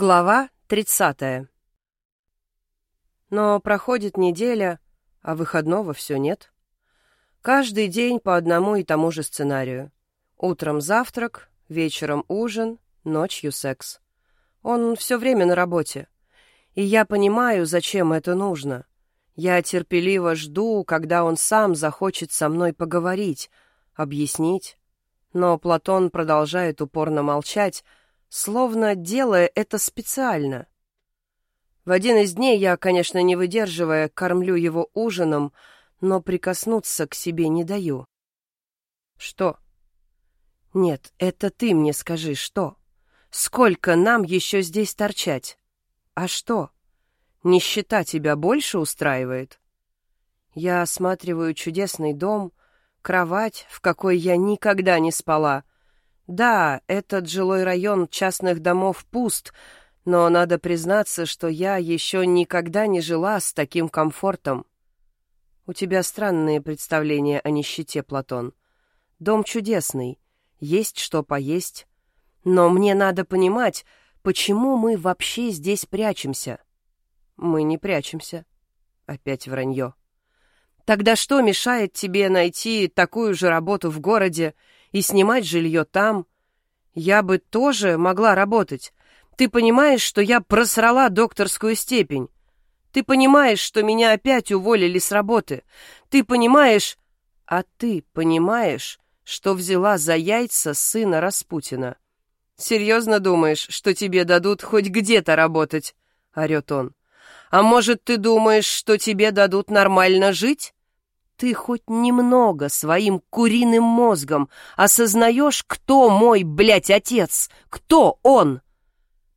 Глава 30. Но проходит неделя, а выходного все нет. Каждый день по одному и тому же сценарию. Утром завтрак, вечером ужин, ночью секс. Он все время на работе. И я понимаю, зачем это нужно. Я терпеливо жду, когда он сам захочет со мной поговорить, объяснить. Но Платон продолжает упорно молчать, словно делая это специально. В один из дней я, конечно, не выдерживая, кормлю его ужином, но прикоснуться к себе не даю. Что? Нет, это ты мне скажи, что? Сколько нам еще здесь торчать? А что? Нищета тебя больше устраивает? Я осматриваю чудесный дом, кровать, в какой я никогда не спала, да, этот жилой район частных домов пуст, но надо признаться, что я еще никогда не жила с таким комфортом. У тебя странные представления о нищете, Платон. Дом чудесный, есть что поесть. Но мне надо понимать, почему мы вообще здесь прячемся. Мы не прячемся. Опять вранье. Тогда что мешает тебе найти такую же работу в городе и снимать жилье там. Я бы тоже могла работать. Ты понимаешь, что я просрала докторскую степень? Ты понимаешь, что меня опять уволили с работы? Ты понимаешь... А ты понимаешь, что взяла за яйца сына Распутина? Серьезно думаешь, что тебе дадут хоть где-то работать? Орет он. А может, ты думаешь, что тебе дадут нормально жить? Ты хоть немного своим куриным мозгом осознаешь, кто мой, блядь, отец? Кто он?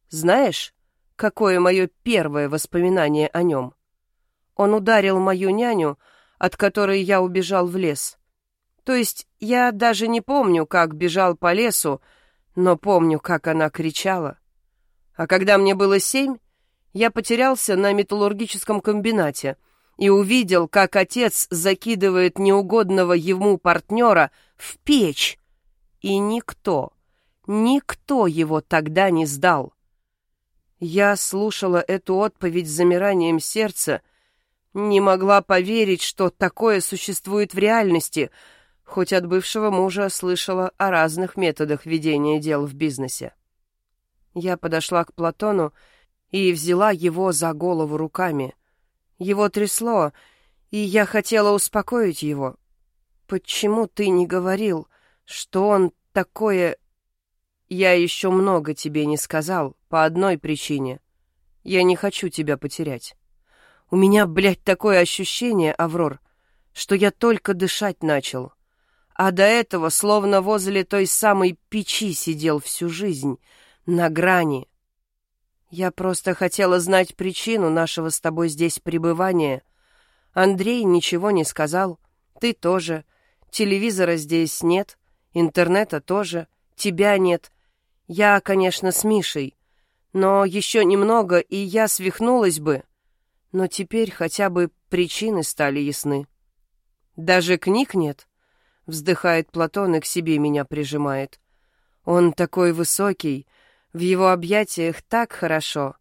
Знаешь, какое мое первое воспоминание о нем? Он ударил мою няню, от которой я убежал в лес. То есть я даже не помню, как бежал по лесу, но помню, как она кричала. А когда мне было семь, я потерялся на металлургическом комбинате — и увидел, как отец закидывает неугодного ему партнера в печь. И никто, никто его тогда не сдал. Я слушала эту отповедь с замиранием сердца, не могла поверить, что такое существует в реальности, хоть от бывшего мужа слышала о разных методах ведения дел в бизнесе. Я подошла к Платону и взяла его за голову руками — его трясло, и я хотела успокоить его. «Почему ты не говорил, что он такое...» «Я еще много тебе не сказал, по одной причине. Я не хочу тебя потерять. У меня, блядь, такое ощущение, Аврор, что я только дышать начал. А до этого словно возле той самой печи сидел всю жизнь, на грани, я просто хотела знать причину нашего с тобой здесь пребывания. Андрей ничего не сказал. Ты тоже. Телевизора здесь нет. Интернета тоже. Тебя нет. Я, конечно, с Мишей. Но еще немного, и я свихнулась бы. Но теперь хотя бы причины стали ясны. Даже книг нет. Вздыхает Платон и к себе меня прижимает. Он такой высокий, в его объятиях так хорошо,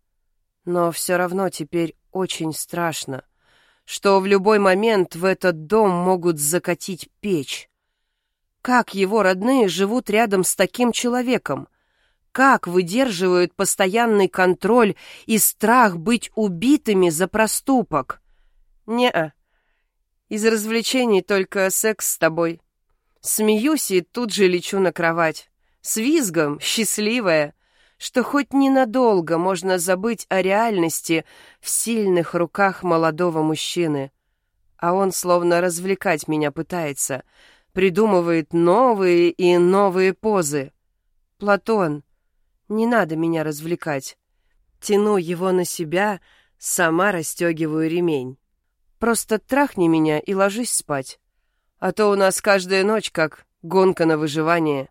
но все равно теперь очень страшно, что в любой момент в этот дом могут закатить печь. Как его родные живут рядом с таким человеком? Как выдерживают постоянный контроль и страх быть убитыми за проступок? Не-а. Из развлечений только секс с тобой. Смеюсь и тут же лечу на кровать. С визгом, счастливая что хоть ненадолго можно забыть о реальности в сильных руках молодого мужчины. А он словно развлекать меня пытается, придумывает новые и новые позы. Платон, не надо меня развлекать. Тяну его на себя, сама расстегиваю ремень. Просто трахни меня и ложись спать. А то у нас каждая ночь как гонка на выживание.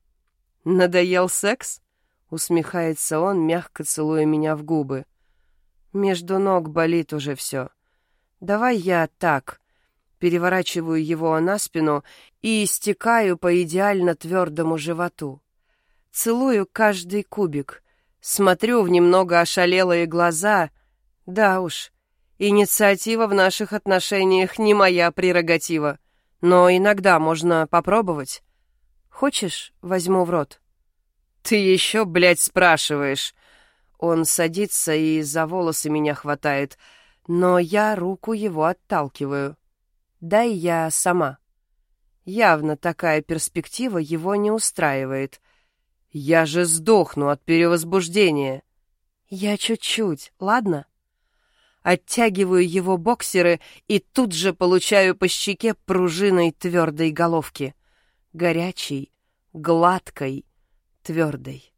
Надоел секс? Усмехается он, мягко целуя меня в губы. Между ног болит уже все. Давай я так. Переворачиваю его на спину и истекаю по идеально твердому животу. Целую каждый кубик, Смотрю в немного ошалелые глаза. Да уж, инициатива в наших отношениях не моя прерогатива. Но иногда можно попробовать. Хочешь, возьму в рот? Ты еще, блядь, спрашиваешь. Он садится и за волосы меня хватает, но я руку его отталкиваю. Дай я сама. Явно такая перспектива его не устраивает. Я же сдохну от перевозбуждения. Я чуть-чуть, ладно? Оттягиваю его боксеры и тут же получаю по щеке пружиной твердой головки. Горячей, гладкой, твердой.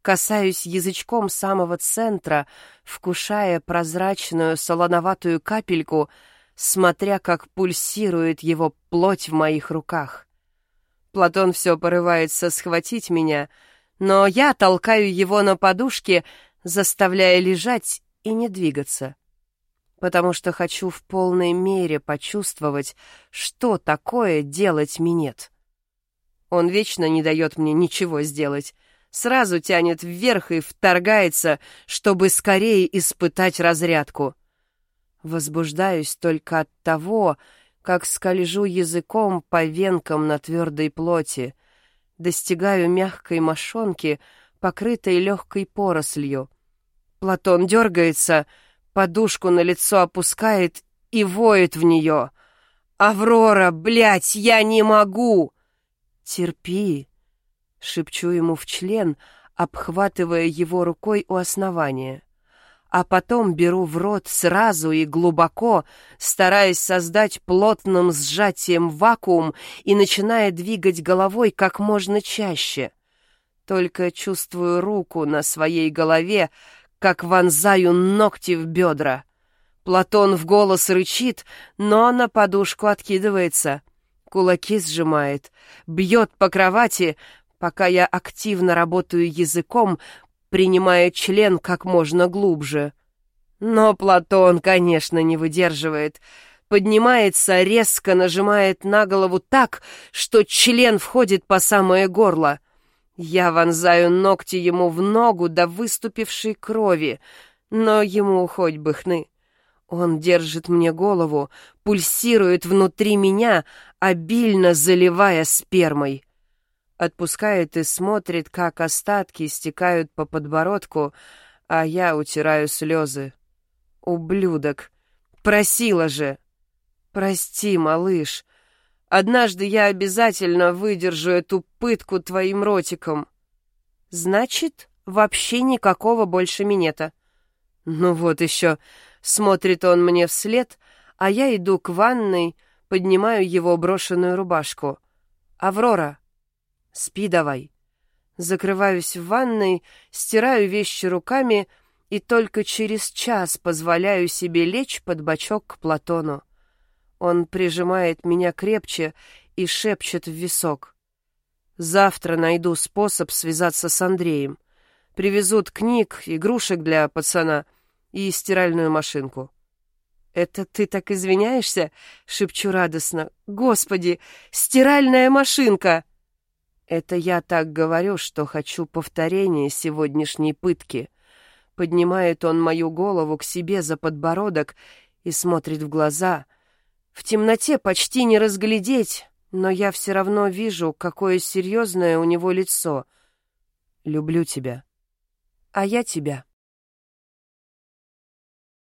Касаюсь язычком самого центра, вкушая прозрачную солоноватую капельку, смотря, как пульсирует его плоть в моих руках. Платон все порывается схватить меня, но я толкаю его на подушке, заставляя лежать и не двигаться, потому что хочу в полной мере почувствовать, что такое делать минет. Он вечно не дает мне ничего сделать, сразу тянет вверх и вторгается, чтобы скорее испытать разрядку. Возбуждаюсь только от того, как скольжу языком по венкам на твердой плоти, достигаю мягкой мошонки, покрытой легкой порослью. Платон дергается, подушку на лицо опускает и воет в нее. «Аврора, блядь, я не могу!» «Терпи!» шепчу ему в член, обхватывая его рукой у основания. А потом беру в рот сразу и глубоко, стараясь создать плотным сжатием вакуум и начиная двигать головой как можно чаще. Только чувствую руку на своей голове, как вонзаю ногти в бедра. Платон в голос рычит, но на подушку откидывается. Кулаки сжимает, бьет по кровати, пока я активно работаю языком, принимая член как можно глубже. Но Платон, конечно, не выдерживает. Поднимается, резко нажимает на голову так, что член входит по самое горло. Я вонзаю ногти ему в ногу до выступившей крови, но ему хоть бы хны. Он держит мне голову, пульсирует внутри меня, обильно заливая спермой. Отпускает и смотрит, как остатки стекают по подбородку, а я утираю слезы. Ублюдок! Просила же! Прости, малыш. Однажды я обязательно выдержу эту пытку твоим ротиком. Значит, вообще никакого больше минета. Ну вот еще. Смотрит он мне вслед, а я иду к ванной, поднимаю его брошенную рубашку. «Аврора!» Спи давай. Закрываюсь в ванной, стираю вещи руками и только через час позволяю себе лечь под бочок к Платону. Он прижимает меня крепче и шепчет в висок. Завтра найду способ связаться с Андреем. Привезут книг, игрушек для пацана и стиральную машинку. «Это ты так извиняешься?» — шепчу радостно. «Господи, стиральная машинка!» Это я так говорю, что хочу повторения сегодняшней пытки. Поднимает он мою голову к себе за подбородок и смотрит в глаза. В темноте почти не разглядеть, но я все равно вижу, какое серьезное у него лицо. Люблю тебя. А я тебя.